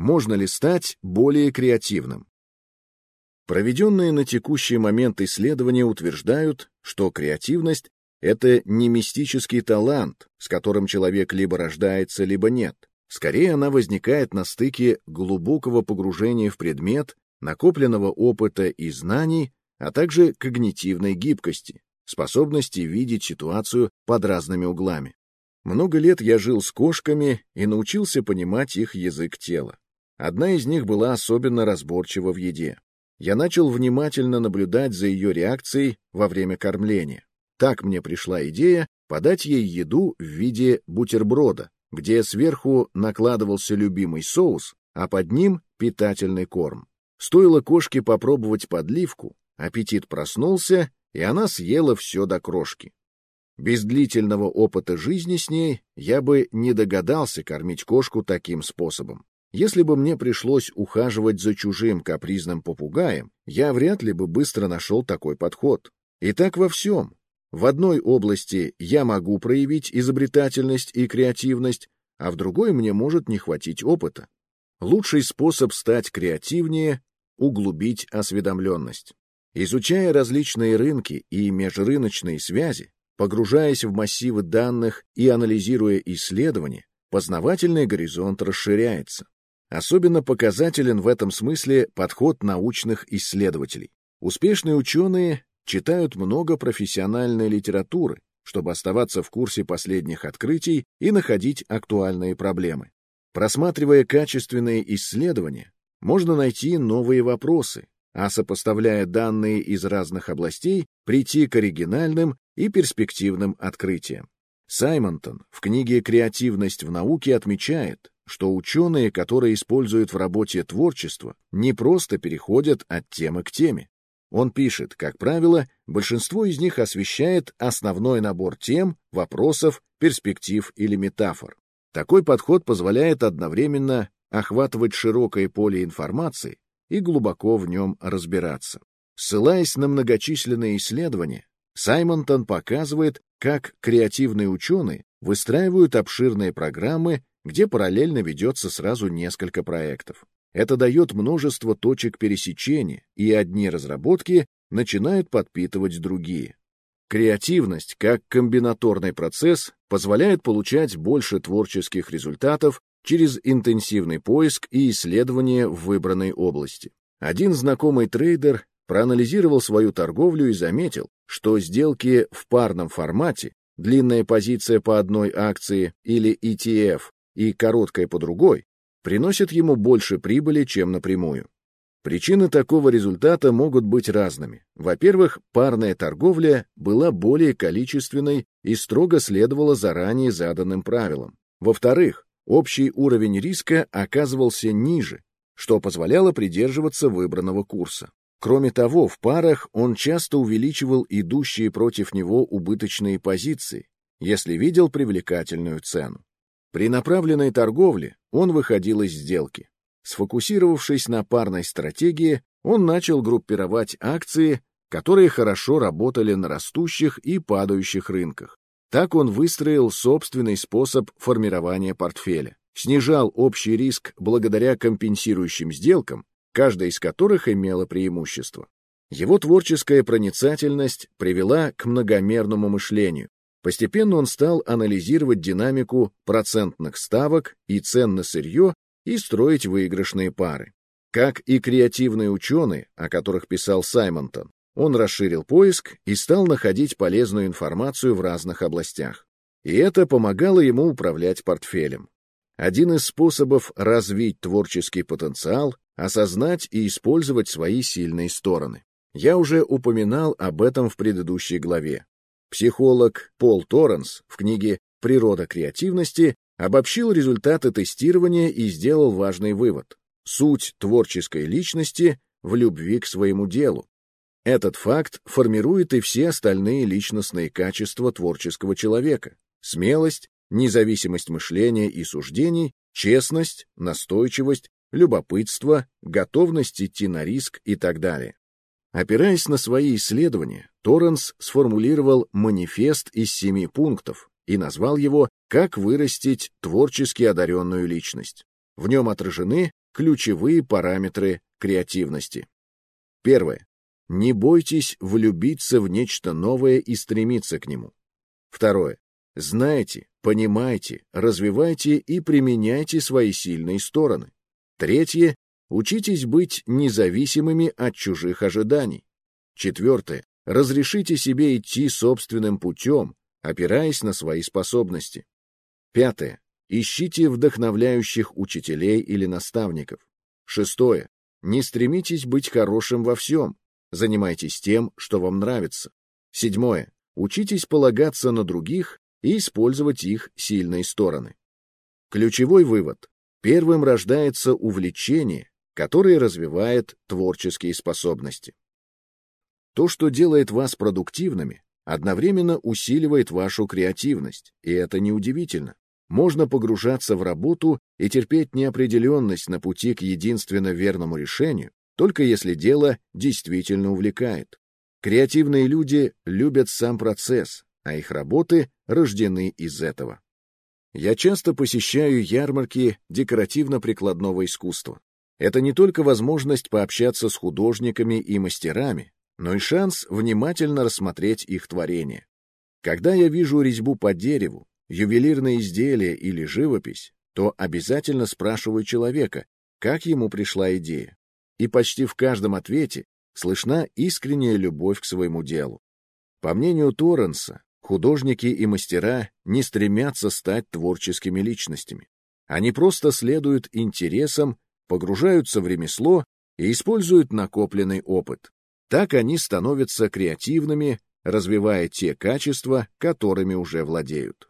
Можно ли стать более креативным? Проведенные на текущий момент исследования утверждают, что креативность — это не мистический талант, с которым человек либо рождается, либо нет. Скорее, она возникает на стыке глубокого погружения в предмет, накопленного опыта и знаний, а также когнитивной гибкости, способности видеть ситуацию под разными углами. Много лет я жил с кошками и научился понимать их язык тела. Одна из них была особенно разборчива в еде. Я начал внимательно наблюдать за ее реакцией во время кормления. Так мне пришла идея подать ей еду в виде бутерброда, где сверху накладывался любимый соус, а под ним питательный корм. Стоило кошке попробовать подливку, аппетит проснулся, и она съела все до крошки. Без длительного опыта жизни с ней я бы не догадался кормить кошку таким способом. Если бы мне пришлось ухаживать за чужим капризным попугаем, я вряд ли бы быстро нашел такой подход. И так во всем. В одной области я могу проявить изобретательность и креативность, а в другой мне может не хватить опыта. Лучший способ стать креативнее — углубить осведомленность. Изучая различные рынки и межрыночные связи, погружаясь в массивы данных и анализируя исследования, познавательный горизонт расширяется. Особенно показателен в этом смысле подход научных исследователей. Успешные ученые читают много профессиональной литературы, чтобы оставаться в курсе последних открытий и находить актуальные проблемы. Просматривая качественные исследования, можно найти новые вопросы, а сопоставляя данные из разных областей, прийти к оригинальным и перспективным открытиям. Саймонтон в книге «Креативность в науке» отмечает, что ученые, которые используют в работе творчество, не просто переходят от темы к теме. Он пишет, как правило, большинство из них освещает основной набор тем, вопросов, перспектив или метафор. Такой подход позволяет одновременно охватывать широкое поле информации и глубоко в нем разбираться. Ссылаясь на многочисленные исследования, Саймонтон показывает, как креативные ученые выстраивают обширные программы где параллельно ведется сразу несколько проектов. Это дает множество точек пересечения, и одни разработки начинают подпитывать другие. Креативность, как комбинаторный процесс, позволяет получать больше творческих результатов через интенсивный поиск и исследование в выбранной области. Один знакомый трейдер проанализировал свою торговлю и заметил, что сделки в парном формате, длинная позиция по одной акции или ETF и короткая по другой, приносят ему больше прибыли, чем напрямую. Причины такого результата могут быть разными. Во-первых, парная торговля была более количественной и строго следовала заранее заданным правилам. Во-вторых, общий уровень риска оказывался ниже, что позволяло придерживаться выбранного курса. Кроме того, в парах он часто увеличивал идущие против него убыточные позиции, если видел привлекательную цену. При направленной торговле он выходил из сделки. Сфокусировавшись на парной стратегии, он начал группировать акции, которые хорошо работали на растущих и падающих рынках. Так он выстроил собственный способ формирования портфеля, снижал общий риск благодаря компенсирующим сделкам, каждая из которых имела преимущество. Его творческая проницательность привела к многомерному мышлению, Постепенно он стал анализировать динамику процентных ставок и цен на сырье и строить выигрышные пары. Как и креативные ученые, о которых писал Саймонтон, он расширил поиск и стал находить полезную информацию в разных областях. И это помогало ему управлять портфелем. Один из способов развить творческий потенциал — осознать и использовать свои сильные стороны. Я уже упоминал об этом в предыдущей главе. Психолог Пол Торренс в книге «Природа креативности» обобщил результаты тестирования и сделал важный вывод. Суть творческой личности в любви к своему делу. Этот факт формирует и все остальные личностные качества творческого человека. Смелость, независимость мышления и суждений, честность, настойчивость, любопытство, готовность идти на риск и так далее. Опираясь на свои исследования, Торренс сформулировал манифест из семи пунктов и назвал его «Как вырастить творчески одаренную личность». В нем отражены ключевые параметры креативности. Первое. Не бойтесь влюбиться в нечто новое и стремиться к нему. Второе. Знайте, понимайте, развивайте и применяйте свои сильные стороны. Третье. Учитесь быть независимыми от чужих ожиданий. Четвертое. Разрешите себе идти собственным путем, опираясь на свои способности. Пятое. Ищите вдохновляющих учителей или наставников. Шестое. Не стремитесь быть хорошим во всем. Занимайтесь тем, что вам нравится. Седьмое. Учитесь полагаться на других и использовать их сильные стороны. Ключевой вывод. Первым рождается увлечение, которое развивает творческие способности. То, что делает вас продуктивными, одновременно усиливает вашу креативность, и это неудивительно. Можно погружаться в работу и терпеть неопределенность на пути к единственно верному решению, только если дело действительно увлекает. Креативные люди любят сам процесс, а их работы рождены из этого. Я часто посещаю ярмарки декоративно-прикладного искусства. Это не только возможность пообщаться с художниками и мастерами, но и шанс внимательно рассмотреть их творения. Когда я вижу резьбу по дереву, ювелирное изделие или живопись, то обязательно спрашиваю человека, как ему пришла идея. И почти в каждом ответе слышна искренняя любовь к своему делу. По мнению Торренса, художники и мастера не стремятся стать творческими личностями. Они просто следуют интересам, погружаются в ремесло и используют накопленный опыт. Так они становятся креативными, развивая те качества, которыми уже владеют.